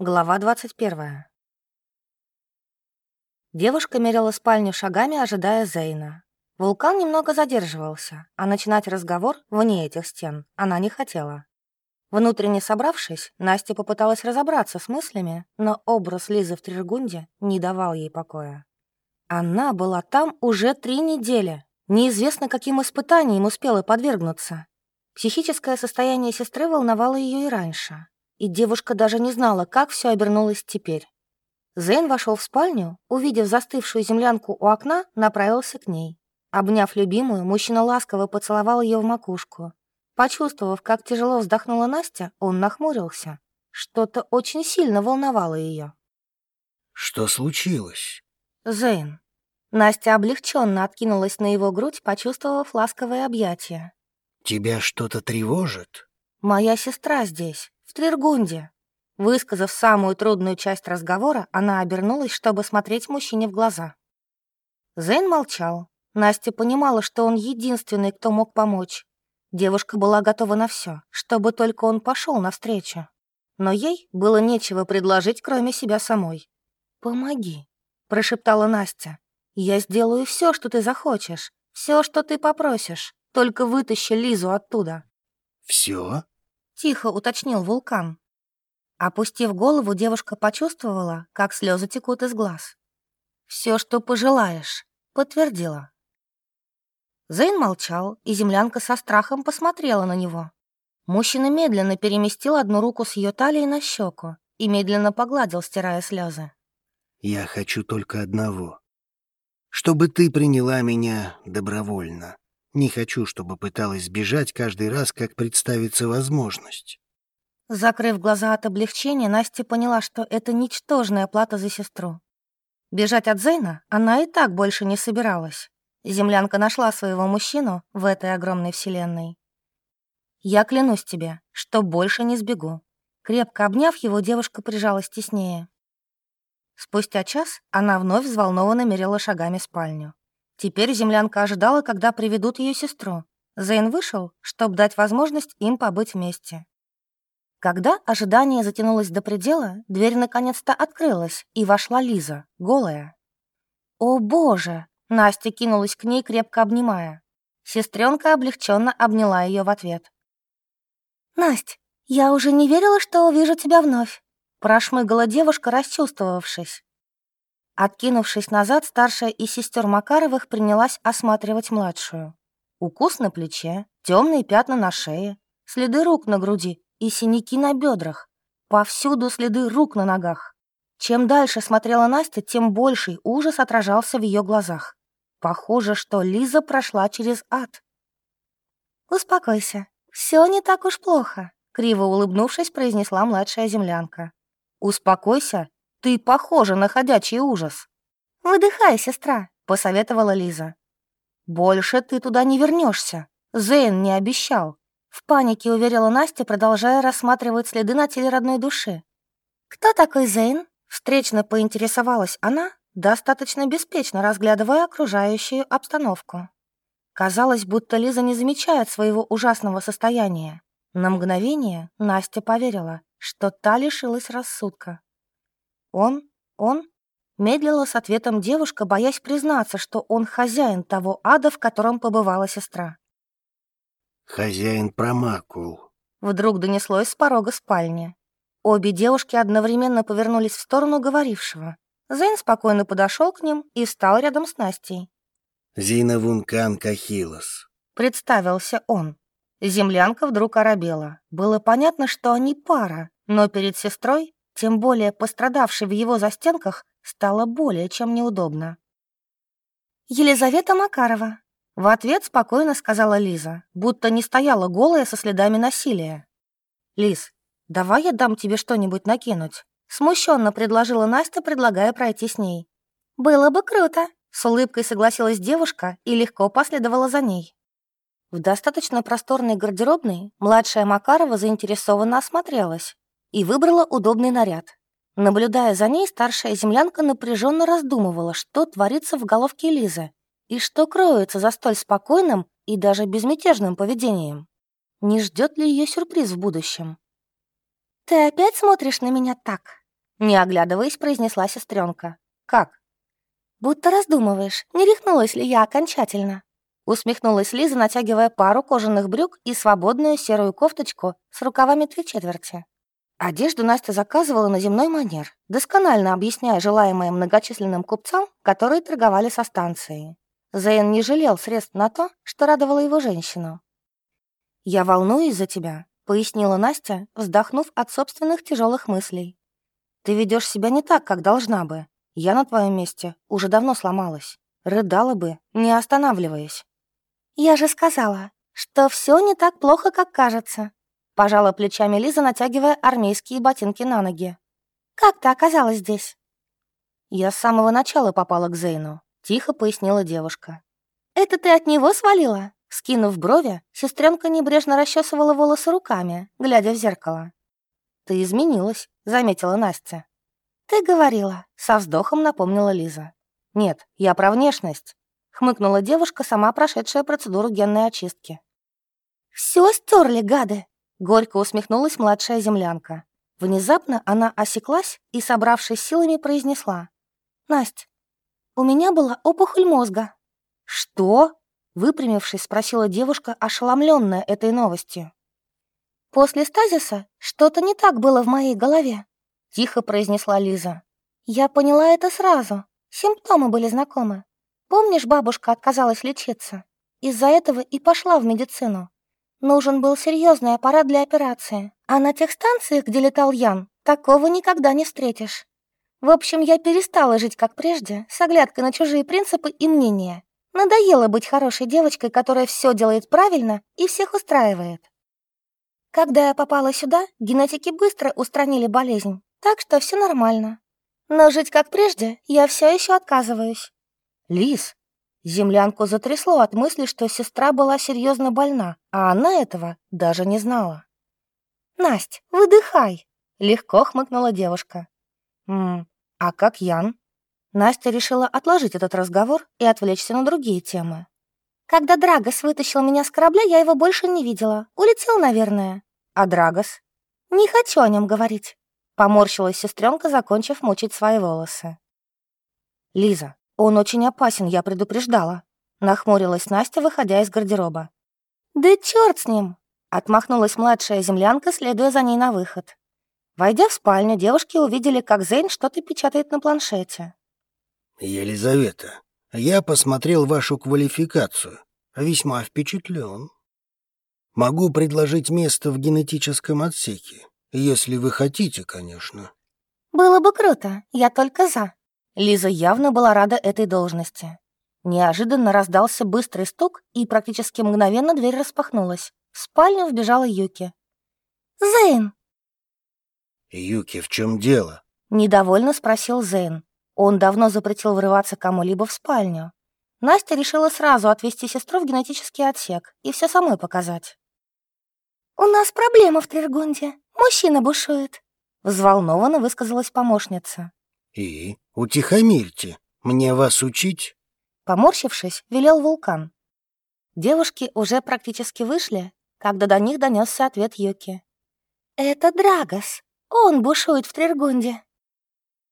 Глава 21. Девушка мерила спальню шагами, ожидая Зейна. Вулкан немного задерживался, а начинать разговор вне этих стен она не хотела. Внутренне собравшись, Настя попыталась разобраться с мыслями, но образ Лизы в Триргунде не давал ей покоя. Она была там уже три недели. Неизвестно, каким испытанием успела подвергнуться. Психическое состояние сестры волновало ее и раньше и девушка даже не знала, как все обернулось теперь. Зейн вошел в спальню, увидев застывшую землянку у окна, направился к ней. Обняв любимую, мужчина ласково поцеловал ее в макушку. Почувствовав, как тяжело вздохнула Настя, он нахмурился. Что-то очень сильно волновало ее. «Что случилось?» «Зейн». Настя облегченно откинулась на его грудь, почувствовав ласковое объятие. «Тебя что-то тревожит?» «Моя сестра здесь в Триргунде». Высказав самую трудную часть разговора, она обернулась, чтобы смотреть мужчине в глаза. Зейн молчал. Настя понимала, что он единственный, кто мог помочь. Девушка была готова на все, чтобы только он пошел навстречу. Но ей было нечего предложить, кроме себя самой. «Помоги», — прошептала Настя. «Я сделаю все, что ты захочешь, все, что ты попросишь. Только вытащи Лизу оттуда». «Все?» — тихо уточнил вулкан. Опустив голову, девушка почувствовала, как слезы текут из глаз. Все, что пожелаешь», — подтвердила. Зейн молчал, и землянка со страхом посмотрела на него. Мужчина медленно переместил одну руку с ее талии на щеку и медленно погладил, стирая слезы. «Я хочу только одного. Чтобы ты приняла меня добровольно. Не хочу, чтобы пыталась сбежать каждый раз, как представится возможность. Закрыв глаза от облегчения, Настя поняла, что это ничтожная плата за сестру. Бежать от Зейна она и так больше не собиралась. Землянка нашла своего мужчину в этой огромной вселенной. «Я клянусь тебе, что больше не сбегу». Крепко обняв его, девушка прижалась теснее. Спустя час она вновь взволнованно мерила шагами спальню. Теперь землянка ожидала, когда приведут ее сестру. Зейн вышел, чтобы дать возможность им побыть вместе. Когда ожидание затянулось до предела, дверь наконец-то открылась, и вошла Лиза, голая. «О, боже!» — Настя кинулась к ней, крепко обнимая. Сестренка облегченно обняла ее в ответ. «Насть, я уже не верила, что увижу тебя вновь», — прошмыгала девушка, расчувствовавшись. Откинувшись назад, старшая из сестер Макаровых принялась осматривать младшую. Укус на плече, темные пятна на шее, следы рук на груди и синяки на бедрах. Повсюду следы рук на ногах. Чем дальше смотрела Настя, тем больший ужас отражался в ее глазах. Похоже, что Лиза прошла через ад. «Успокойся, все не так уж плохо», — криво улыбнувшись, произнесла младшая землянка. «Успокойся ты похожа на ходячий ужас. Выдыхай, сестра, посоветовала Лиза. Больше ты туда не вернешься. Зейн не обещал. В панике уверила Настя, продолжая рассматривать следы на теле родной души. «Кто такой Зейн?» Встречно поинтересовалась она, достаточно беспечно разглядывая окружающую обстановку. Казалось, будто Лиза не замечает своего ужасного состояния. На мгновение Настя поверила, что та лишилась рассудка. «Он? Он?» Медлила с ответом девушка, боясь признаться, что он хозяин того ада, в котором побывала сестра. «Хозяин промакул», — вдруг донеслось с порога спальни. Обе девушки одновременно повернулись в сторону говорившего. Зейн спокойно подошел к ним и встал рядом с Настей. «Зина Вункан Кахилос», — представился он. Землянка вдруг оробела. Было понятно, что они пара, но перед сестрой тем более пострадавшей в его застенках, стало более чем неудобно. «Елизавета Макарова», — в ответ спокойно сказала Лиза, будто не стояла голая со следами насилия. «Лиз, давай я дам тебе что-нибудь накинуть», — смущенно предложила Настя, предлагая пройти с ней. «Было бы круто», — с улыбкой согласилась девушка и легко последовала за ней. В достаточно просторной гардеробной младшая Макарова заинтересованно осмотрелась, и выбрала удобный наряд. Наблюдая за ней, старшая землянка напряженно раздумывала, что творится в головке Лизы и что кроется за столь спокойным и даже безмятежным поведением. Не ждет ли ее сюрприз в будущем? «Ты опять смотришь на меня так?» Не оглядываясь, произнесла сестренка. «Как?» «Будто раздумываешь, не рехнулась ли я окончательно?» Усмехнулась Лиза, натягивая пару кожаных брюк и свободную серую кофточку с рукавами три четверти. Одежду Настя заказывала на земной манер, досконально объясняя желаемое многочисленным купцам, которые торговали со станцией. Зейн не жалел средств на то, что радовало его женщину. «Я волнуюсь за тебя», — пояснила Настя, вздохнув от собственных тяжелых мыслей. «Ты ведешь себя не так, как должна бы. Я на твоем месте уже давно сломалась. Рыдала бы, не останавливаясь». «Я же сказала, что все не так плохо, как кажется», — пожала плечами Лиза, натягивая армейские ботинки на ноги. «Как ты оказалась здесь?» «Я с самого начала попала к Зейну», — тихо пояснила девушка. «Это ты от него свалила?» Скинув брови, сестренка небрежно расчесывала волосы руками, глядя в зеркало. «Ты изменилась», — заметила Настя. «Ты говорила», — со вздохом напомнила Лиза. «Нет, я про внешность хмыкнула девушка, сама прошедшая процедуру генной очистки. «Все стерли, гады!» — горько усмехнулась младшая землянка. Внезапно она осеклась и, собравшись силами, произнесла. «Насть, у меня была опухоль мозга». «Что?» — выпрямившись, спросила девушка, ошеломленная этой новостью. «После стазиса что-то не так было в моей голове», — тихо произнесла Лиза. «Я поняла это сразу. Симптомы были знакомы. Помнишь, бабушка отказалась лечиться? Из-за этого и пошла в медицину. Нужен был серьезный аппарат для операции, а на тех станциях, где летал Ян, такого никогда не встретишь. В общем, я перестала жить как прежде, с оглядкой на чужие принципы и мнения. Надоело быть хорошей девочкой, которая все делает правильно и всех устраивает. Когда я попала сюда, генетики быстро устранили болезнь, так что все нормально. Но жить как прежде я все еще отказываюсь. Лис. Землянку затрясло от мысли, что сестра была серьезно больна, а она этого даже не знала. «Насть, выдыхай!» — легко хмыкнула девушка. «М а как Ян?» Настя решила отложить этот разговор и отвлечься на другие темы. «Когда Драгос вытащил меня с корабля, я его больше не видела. Улетел, наверное». «А Драгос?» «Не хочу о нем говорить», — поморщилась сестренка, закончив мучить свои волосы. «Лиза, «Он очень опасен, я предупреждала», — нахмурилась Настя, выходя из гардероба. «Да черт с ним!» — отмахнулась младшая землянка, следуя за ней на выход. Войдя в спальню, девушки увидели, как Зейн что-то печатает на планшете. «Елизавета, я посмотрел вашу квалификацию. Весьма впечатлен. Могу предложить место в генетическом отсеке, если вы хотите, конечно». «Было бы круто, я только за», Лиза явно была рада этой должности. Неожиданно раздался быстрый стук, и практически мгновенно дверь распахнулась. В спальню вбежала Юки. «Зейн!» «Юки, в чем дело?» — недовольно спросил Зейн. Он давно запретил врываться кому-либо в спальню. Настя решила сразу отвезти сестру в генетический отсек и все самой показать. «У нас проблема в Триргунде. Мужчина бушует», — взволнованно высказалась помощница. «И? Утихомирьте. Мне вас учить?» Поморщившись, велел вулкан. Девушки уже практически вышли, когда до них донесся ответ Юки. «Это Драгос. Он бушует в Триргунде».